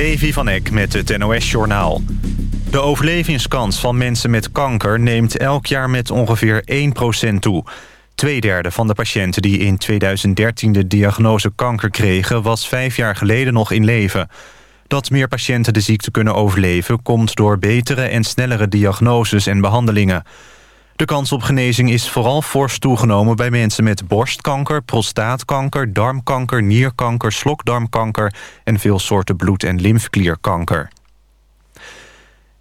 Levi van Eck met het NOS-journaal. De overlevingskans van mensen met kanker neemt elk jaar met ongeveer 1% toe. Tweederde van de patiënten die in 2013 de diagnose kanker kregen... was vijf jaar geleden nog in leven. Dat meer patiënten de ziekte kunnen overleven... komt door betere en snellere diagnoses en behandelingen. De kans op genezing is vooral fors toegenomen bij mensen met borstkanker, prostaatkanker, darmkanker, nierkanker, slokdarmkanker en veel soorten bloed- en lymfklierkanker.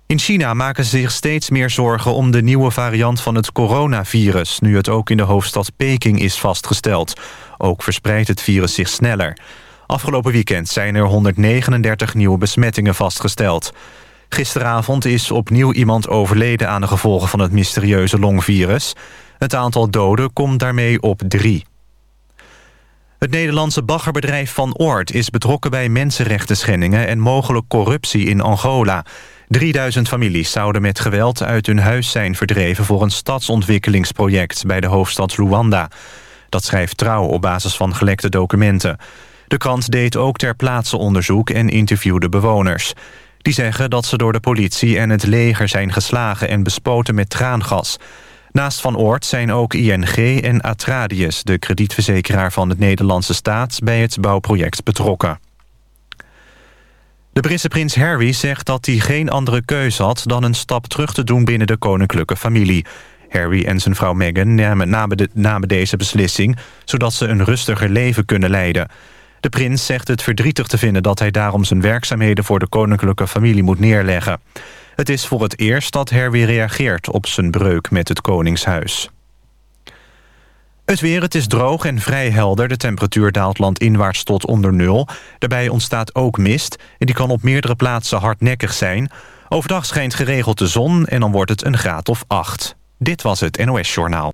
In China maken ze zich steeds meer zorgen om de nieuwe variant van het coronavirus... nu het ook in de hoofdstad Peking is vastgesteld. Ook verspreidt het virus zich sneller. Afgelopen weekend zijn er 139 nieuwe besmettingen vastgesteld. Gisteravond is opnieuw iemand overleden aan de gevolgen van het mysterieuze longvirus. Het aantal doden komt daarmee op drie. Het Nederlandse baggerbedrijf Van Oort is betrokken bij mensenrechtenschendingen en mogelijk corruptie in Angola. 3000 families zouden met geweld uit hun huis zijn verdreven voor een stadsontwikkelingsproject bij de hoofdstad Luanda. Dat schrijft Trouw op basis van gelekte documenten. De krant deed ook ter plaatse onderzoek en interviewde bewoners. Die zeggen dat ze door de politie en het leger zijn geslagen en bespoten met traangas. Naast Van Oort zijn ook ING en Atradius, de kredietverzekeraar van het Nederlandse staat, bij het bouwproject betrokken. De Britse prins Harry zegt dat hij geen andere keuze had... dan een stap terug te doen binnen de koninklijke familie. Harry en zijn vrouw Meghan namen, namen deze beslissing... zodat ze een rustiger leven kunnen leiden. De prins zegt het verdrietig te vinden dat hij daarom zijn werkzaamheden voor de koninklijke familie moet neerleggen. Het is voor het eerst dat Harry reageert op zijn breuk met het koningshuis. Het weer, het is droog en vrij helder. De temperatuur daalt landinwaarts tot onder nul. Daarbij ontstaat ook mist en die kan op meerdere plaatsen hardnekkig zijn. Overdag schijnt geregeld de zon en dan wordt het een graad of acht. Dit was het NOS Journaal.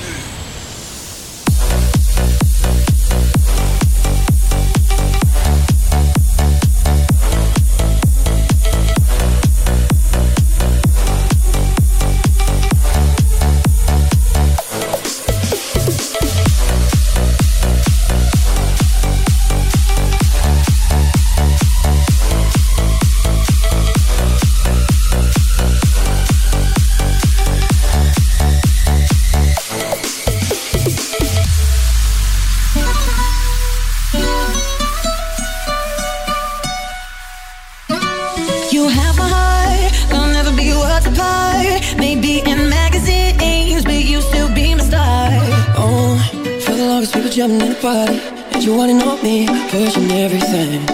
Jumping in the party. And you wanna know me, pushing everything.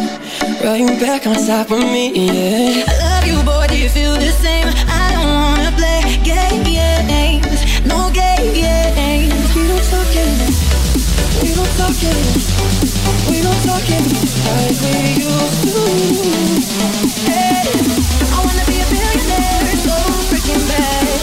Right back on top of me, yeah. I love you, boy, do you feel the same? I don't wanna play games, no games. We don't talk games, we don't talk games We don't talk games like we used to. Hey, I wanna be a billionaire, so freaking bad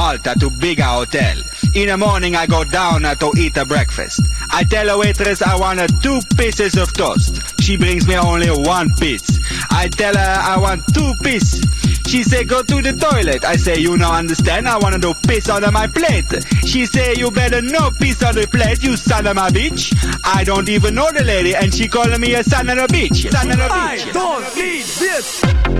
Malta to bigger hotel. In the morning I go down to eat a breakfast. I tell a waitress I want two pieces of toast. She brings me only one piece. I tell her I want two pieces. She say go to the toilet. I say you no understand. I wanna do piss on my plate. She say you better no piss on the plate. You son of a bitch. I don't even know the lady, and she calling me a son of a bitch. Son of a bitch. don't need this!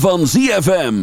van ZFM.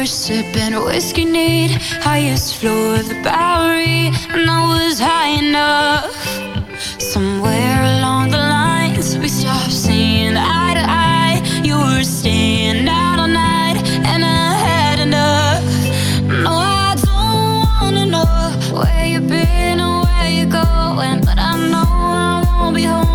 were sipping whiskey neat, highest floor of the Bowery, and I was high enough. Somewhere along the lines, we stopped seeing eye to eye. You were staying out all night, and I had enough. No, I don't wanna know where you've been or where you're going, but I know I won't be home.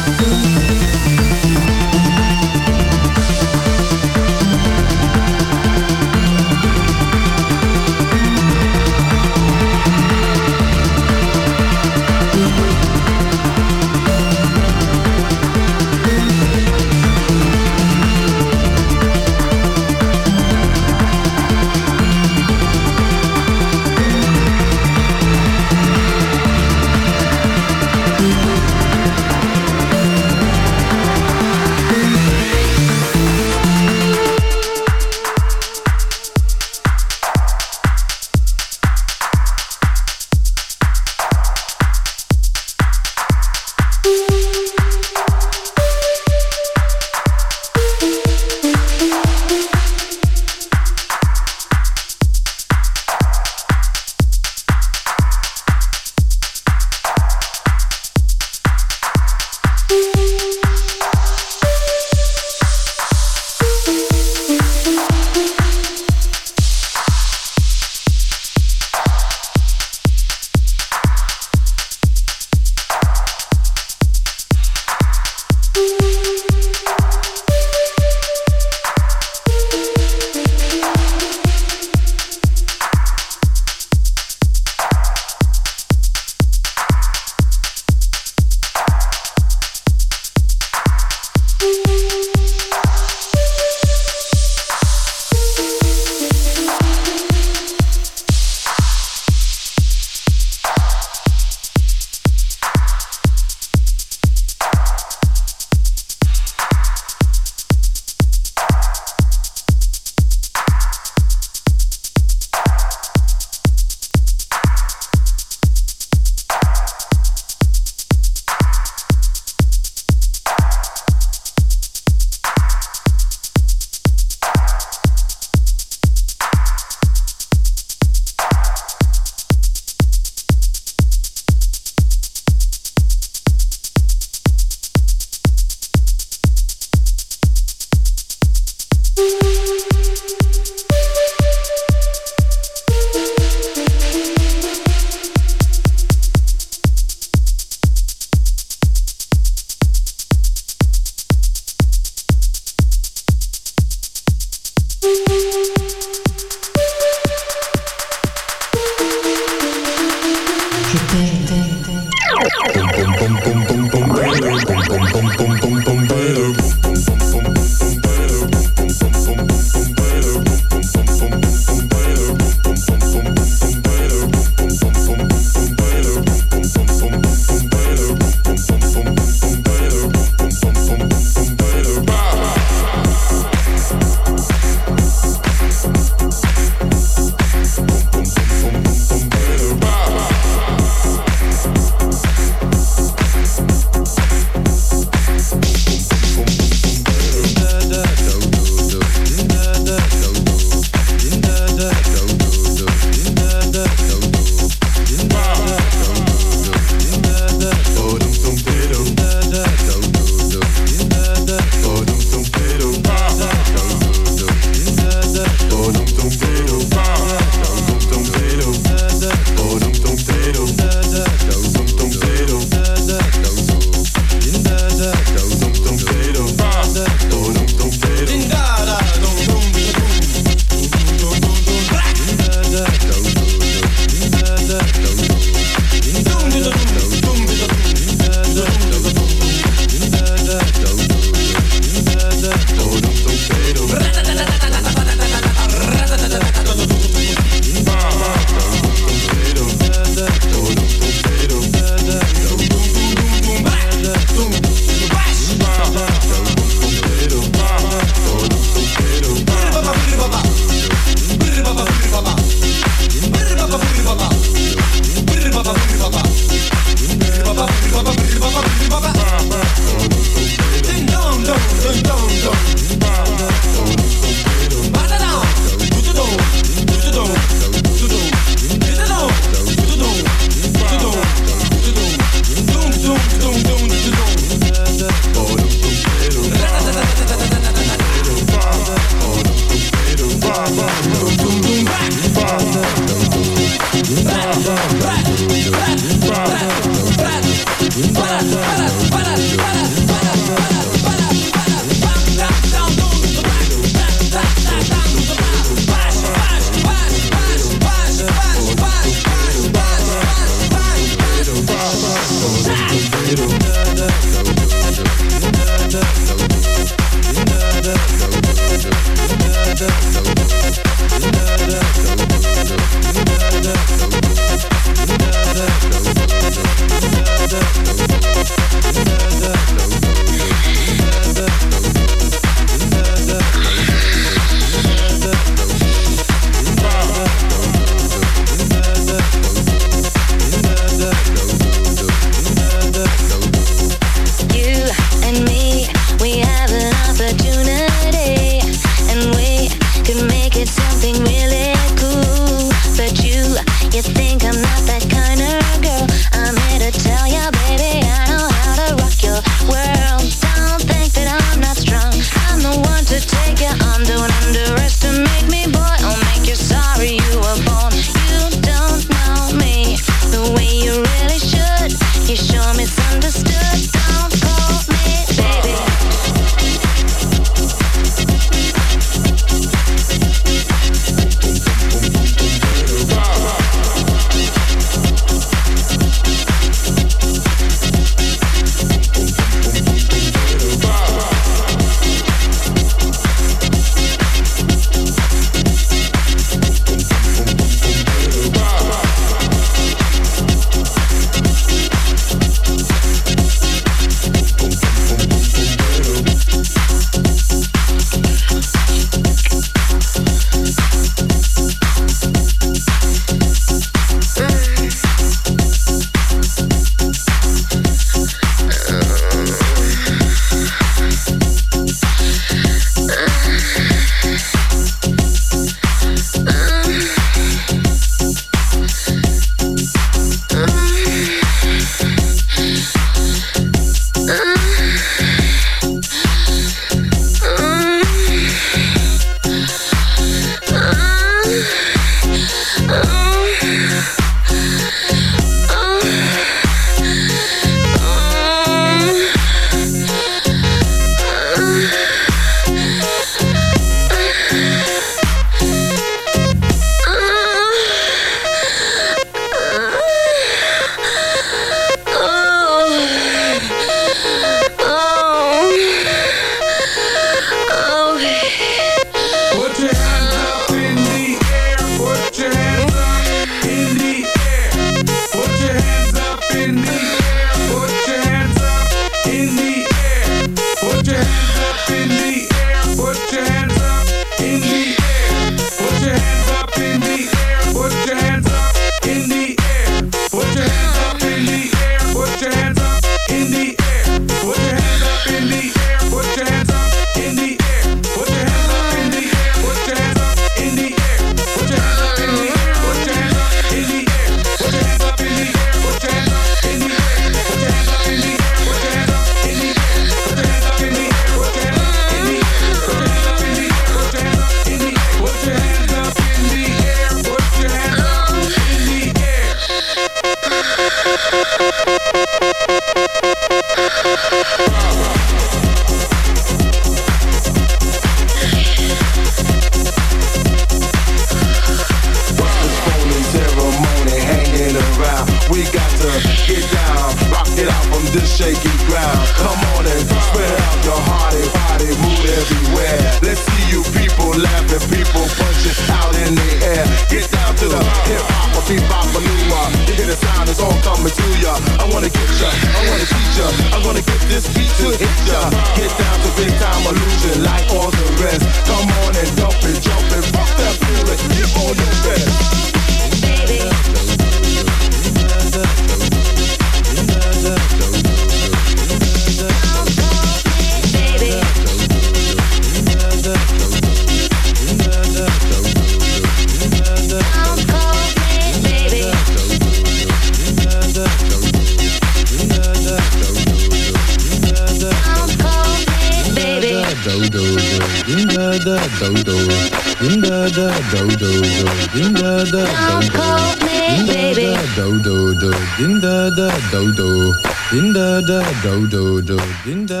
Do do do. Din da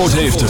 Zandvoort heeft.